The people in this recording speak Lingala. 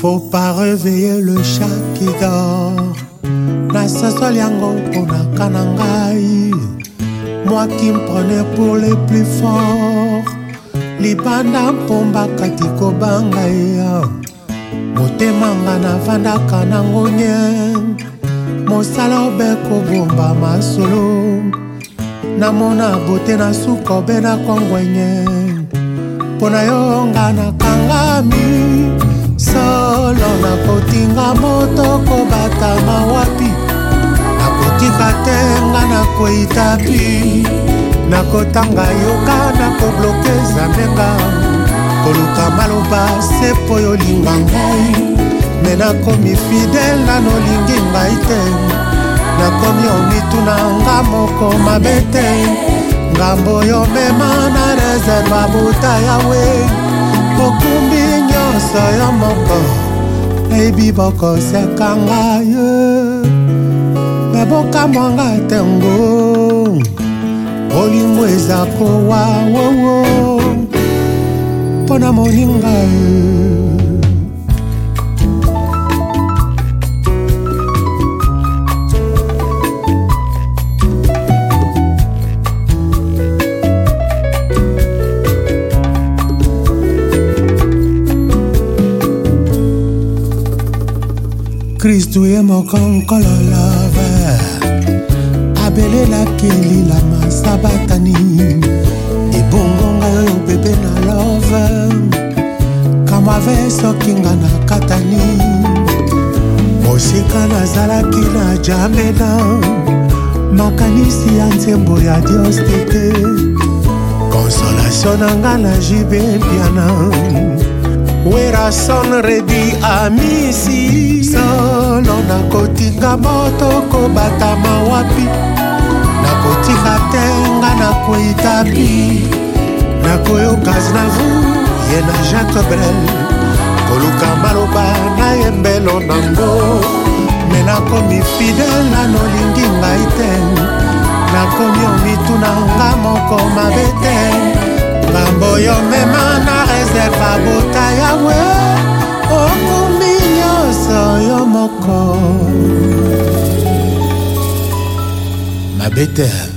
faut pas réveiller le chat qui dort nasosoli yango mponaka na ngai moi qui me prenais pour les plus forts libanda mpombakati kobanga ya motema nga navandaka nango nye mosala obe kobomba masolo namona bote na suka obe na kongwenye mpo na yo nga na nakoyoka te nga nakwei tapi nakotanga yoka nakobloke zamenga koluka maloba se mpo yolinga ngai me nakomi fidele nano olingi ngai te nakomi omituna nga moko mabe te ngambo oyo mema na reserve abuta yawe bokumbi nyonso yo moko eyebi bokoseka ngai naboka mwanga ntango bolimo eza kowa wowo mpo na moninga kristu ye moko nkolo love ebele nakelila masabatani ebongonga oyo bebe na love kamave soki nga na katani mosika nazalaki na jamena makanisi ya nzembo ya dios tete konsolatio na nga na jibempiana werason redi amisi solo nakotinga moto kobatama wapi nakotika te nga nakwei tapi nakoyoka znavu ye na jacques brel koluka maloba na yembelo nango me nakomi fidele na nolingi ngai te nakomi omituna nga moko mabe te ngambo yo mema na reserva bota yawe okomi nyonso yo moko A Bethel.